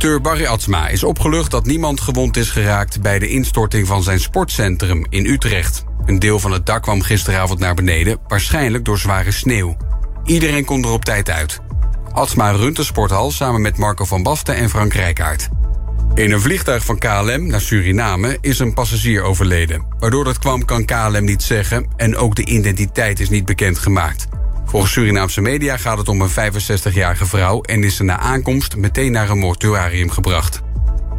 Acteur Barry Atsma is opgelucht dat niemand gewond is geraakt... bij de instorting van zijn sportcentrum in Utrecht. Een deel van het dak kwam gisteravond naar beneden... waarschijnlijk door zware sneeuw. Iedereen kon er op tijd uit. Atsma runt de sporthal samen met Marco van Basten en Frank Rijkaard. In een vliegtuig van KLM naar Suriname is een passagier overleden. Waardoor dat kwam kan KLM niet zeggen en ook de identiteit is niet bekendgemaakt. Volgens Surinaamse media gaat het om een 65-jarige vrouw... en is ze na aankomst meteen naar een mortuarium gebracht.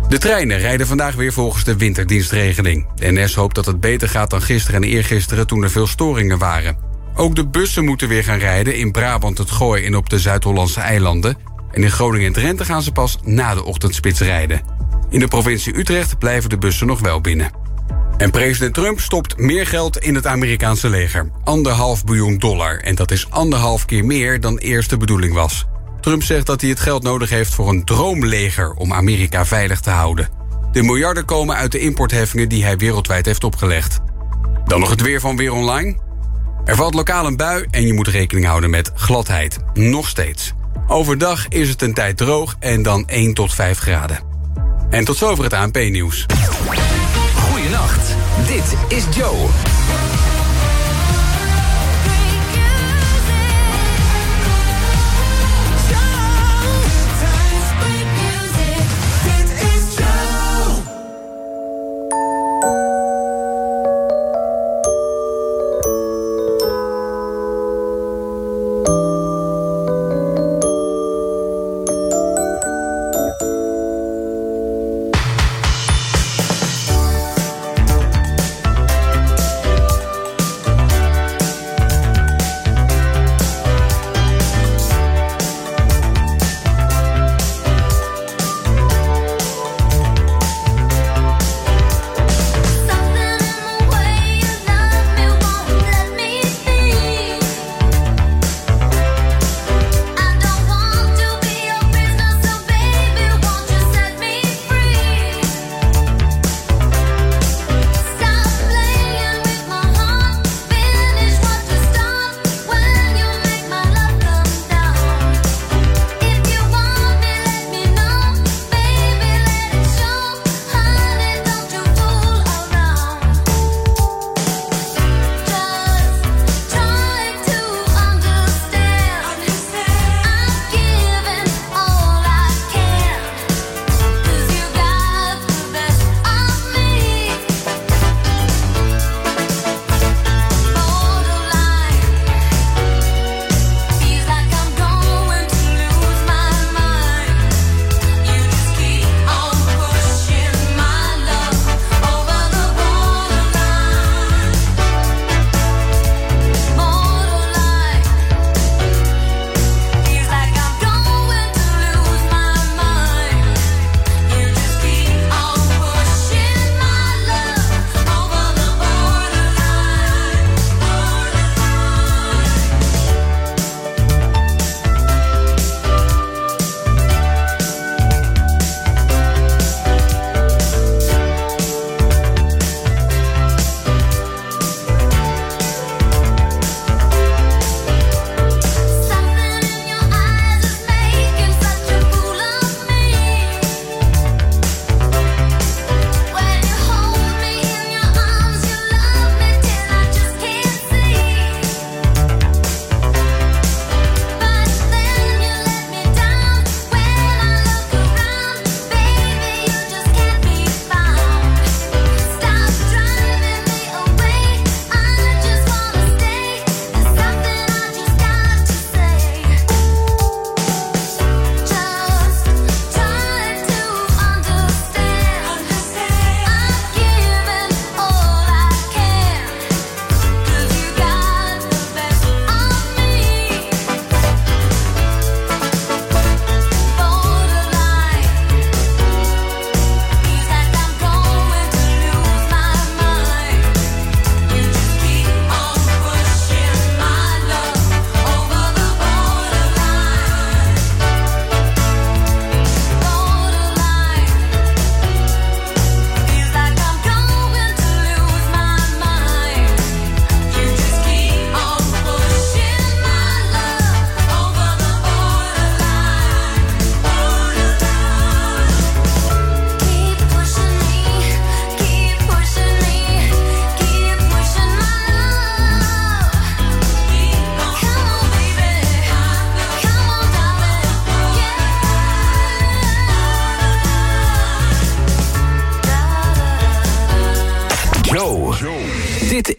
De treinen rijden vandaag weer volgens de winterdienstregeling. De NS hoopt dat het beter gaat dan gisteren en eergisteren toen er veel storingen waren. Ook de bussen moeten weer gaan rijden in Brabant, het Gooi en op de Zuid-Hollandse eilanden. En in Groningen en Drenthe gaan ze pas na de ochtendspits rijden. In de provincie Utrecht blijven de bussen nog wel binnen. En president Trump stopt meer geld in het Amerikaanse leger. Anderhalf biljoen dollar. En dat is anderhalf keer meer dan eerst de bedoeling was. Trump zegt dat hij het geld nodig heeft voor een droomleger om Amerika veilig te houden. De miljarden komen uit de importheffingen die hij wereldwijd heeft opgelegd. Dan nog het weer van Weer Online. Er valt lokaal een bui en je moet rekening houden met gladheid. Nog steeds. Overdag is het een tijd droog en dan 1 tot 5 graden. En tot zover het ANP-nieuws. Goedenacht, dit is Joe.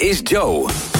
Is Joe.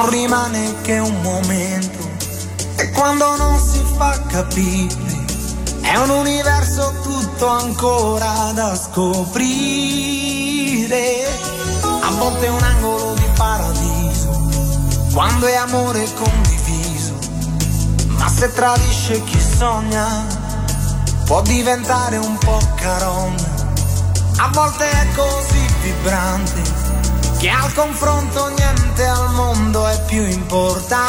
non rimane che un momento e quando non si fa capire è un universo tutto ancora da scoprire. A volte è un angolo di paradiso, quando è amore condiviso. Ma se tradisce chi sogna, può diventare un po' carogna. A volte è così vibrante, che al confronto ogni niente al mondo è più importante.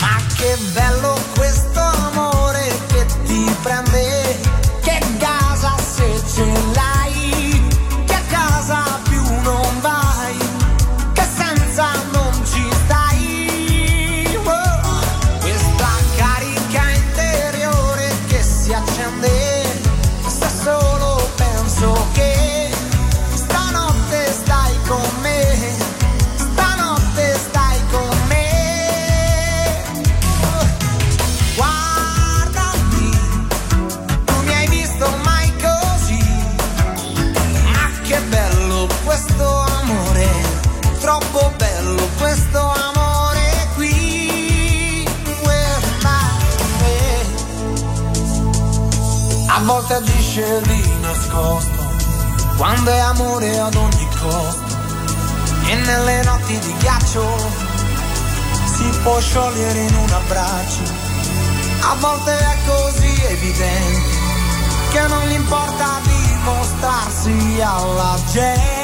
Ma che bello che non gli importa di alla gente.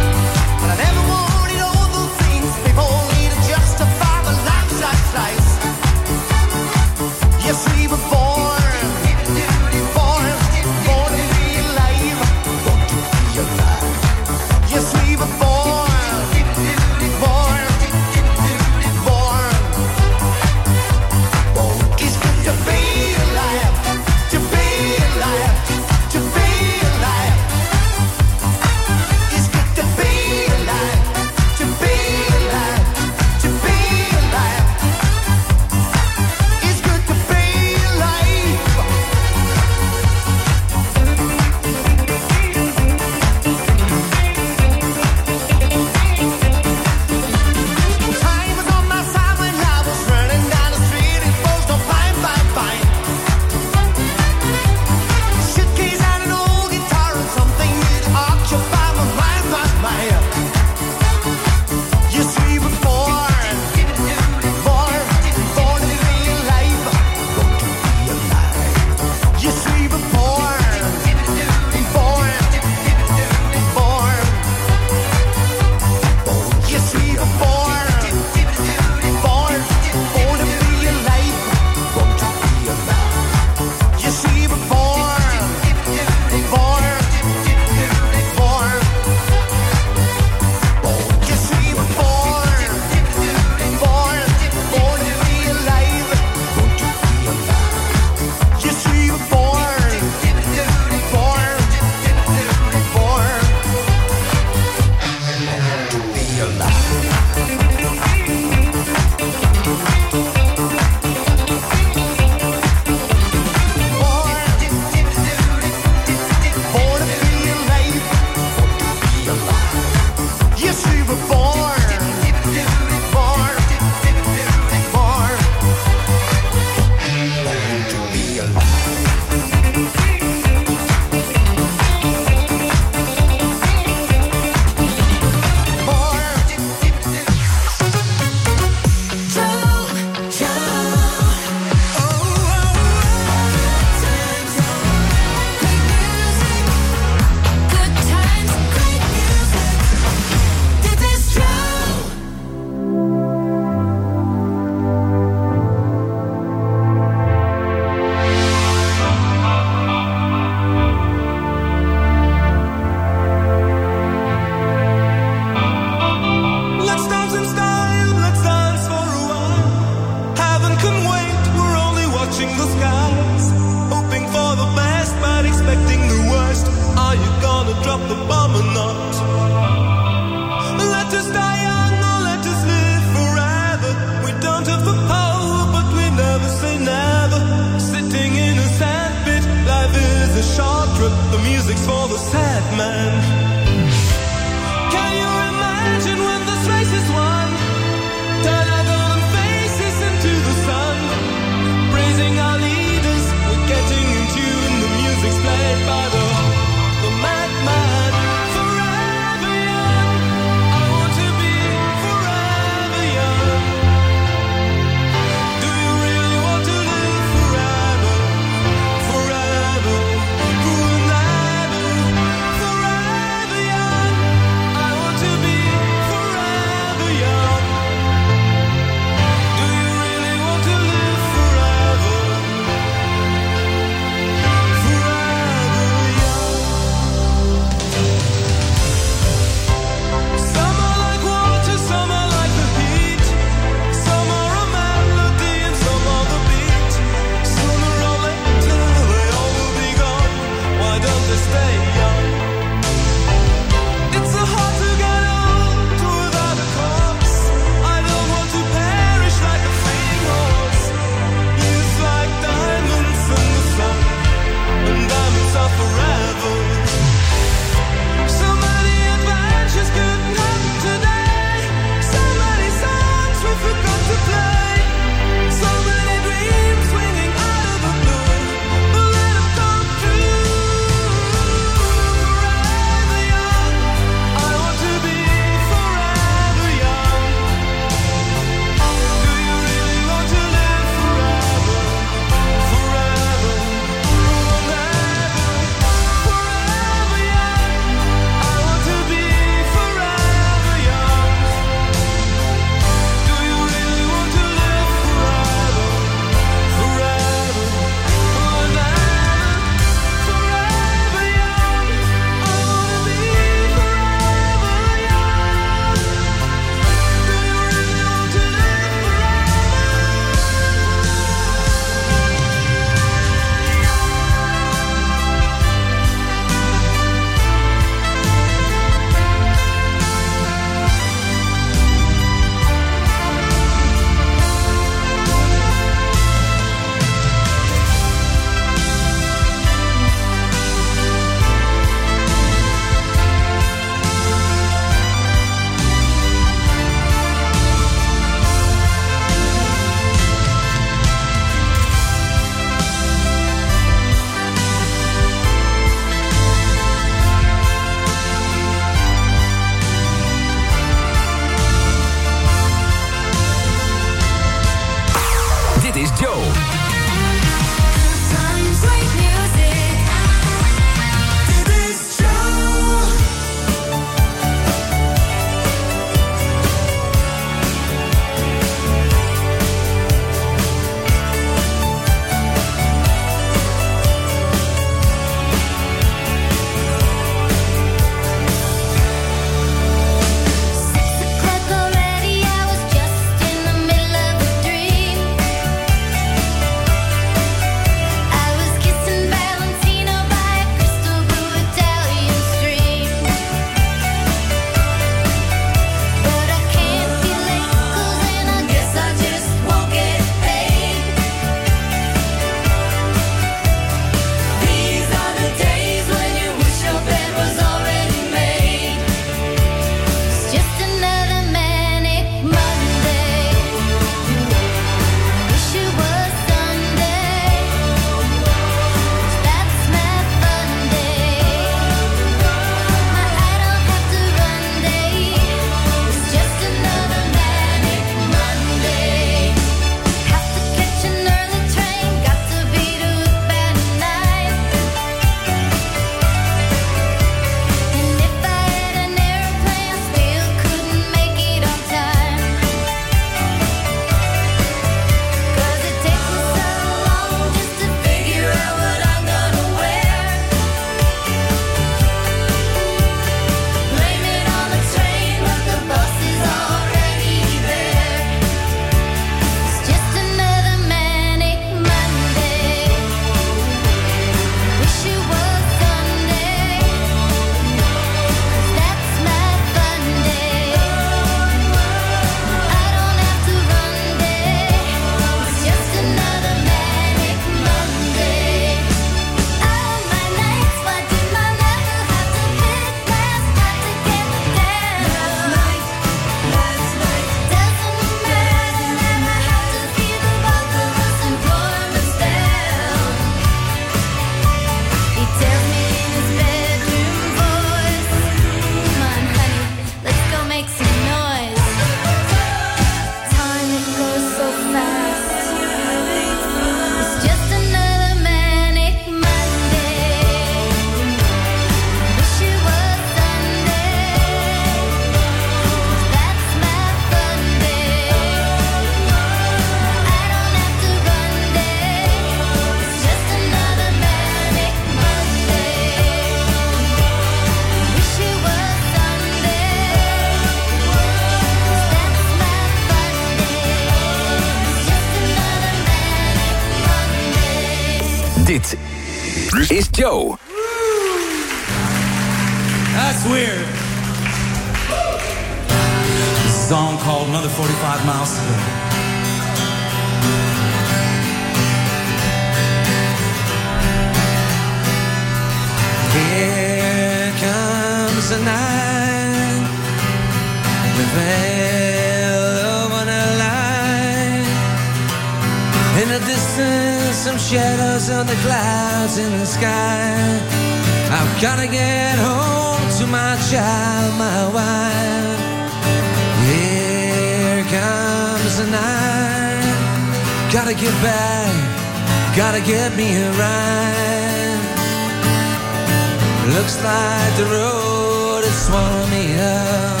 Looks like the road has swallowed me up.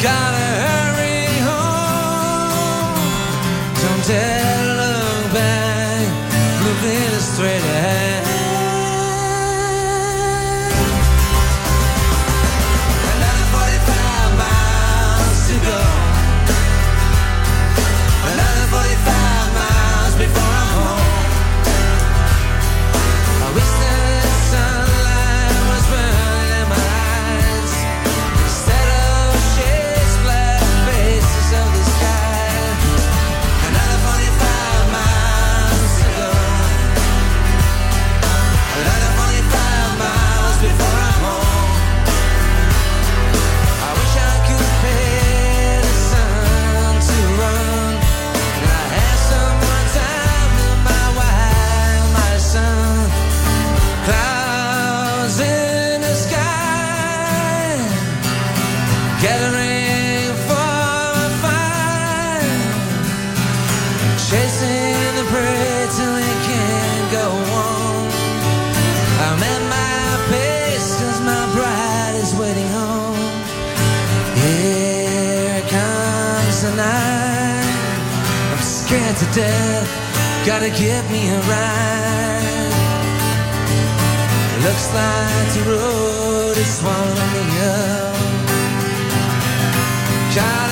Gotta hurry home. Don't dare look back. Moving straight. ahead. to death. Gotta give me a ride. Looks like the road is swallowing me up. Gotta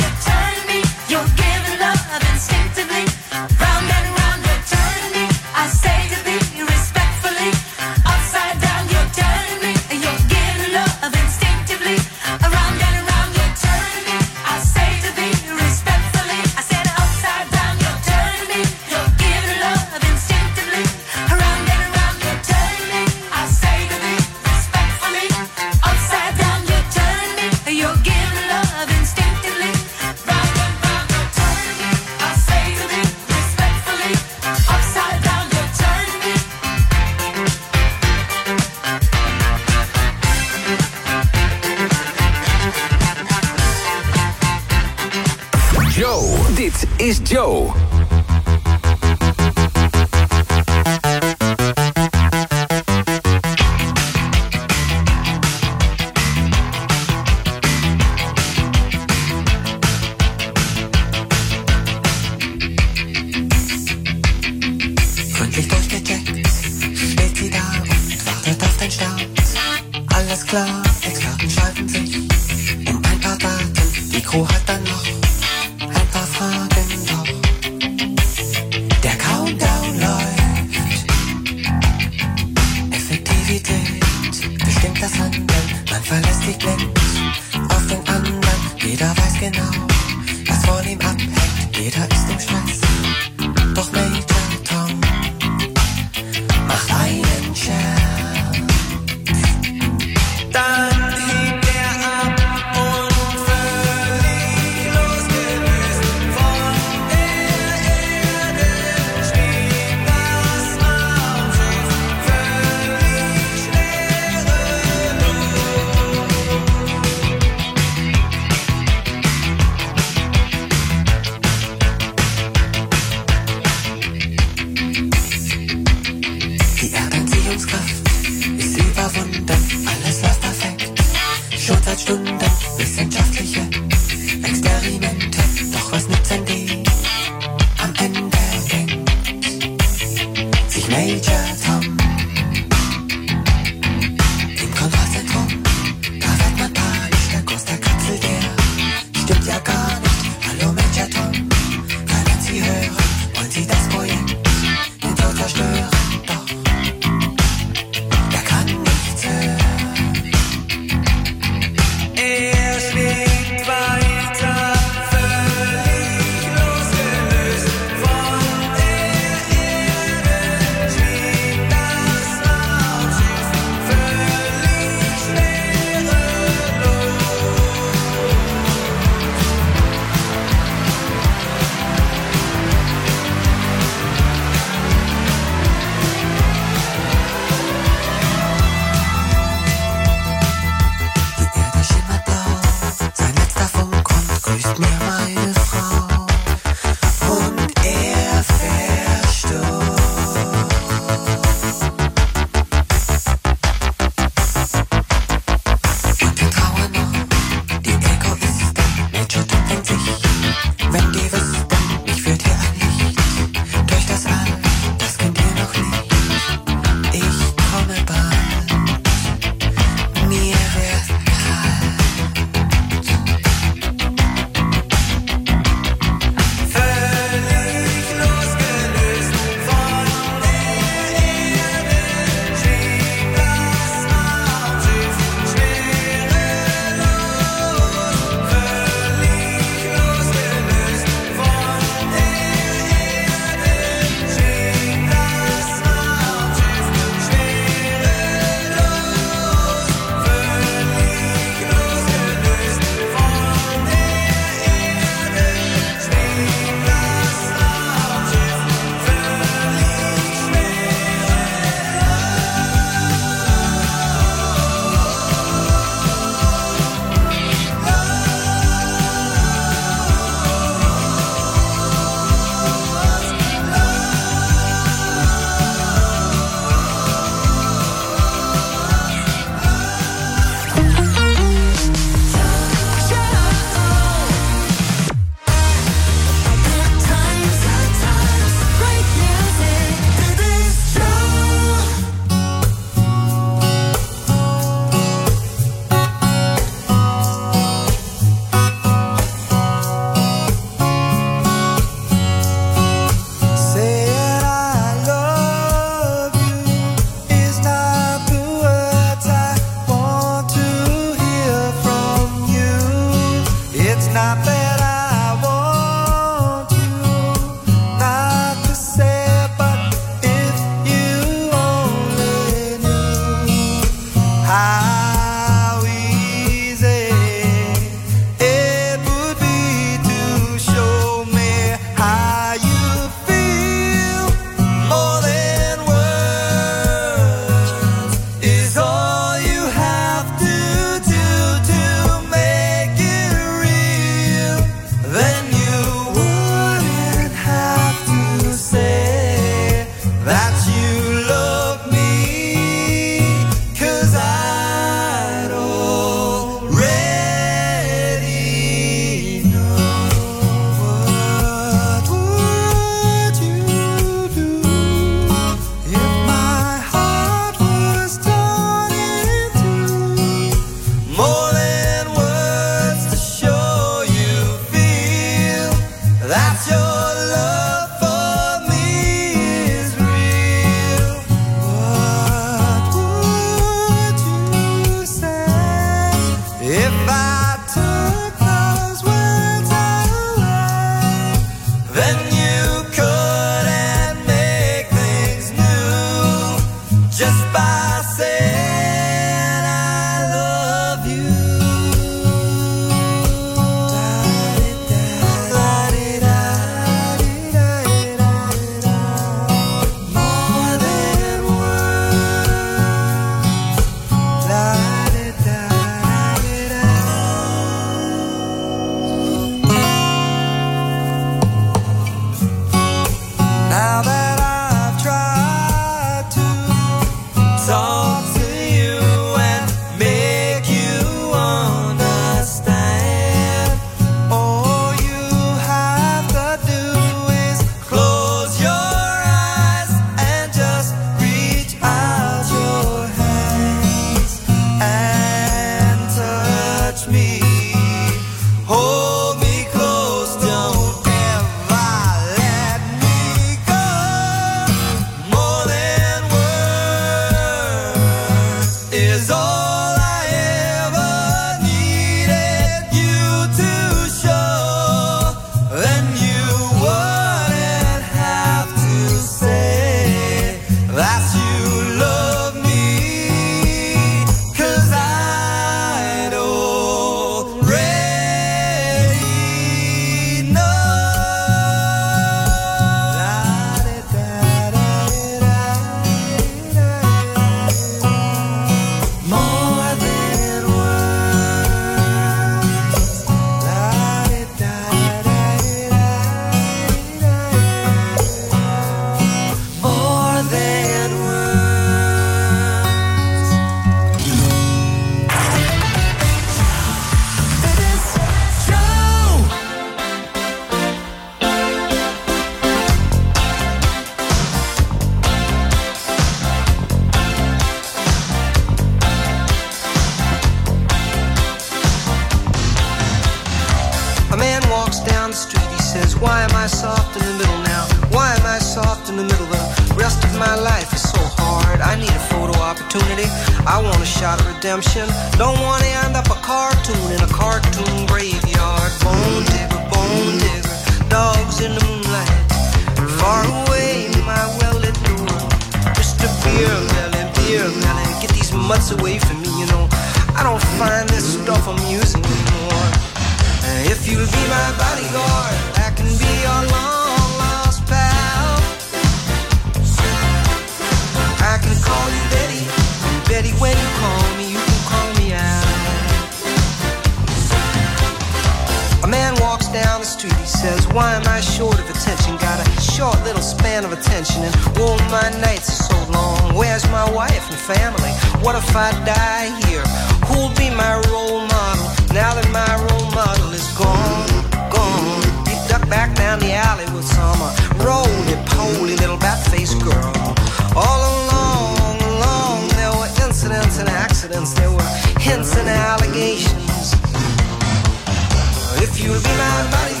You'll be my body.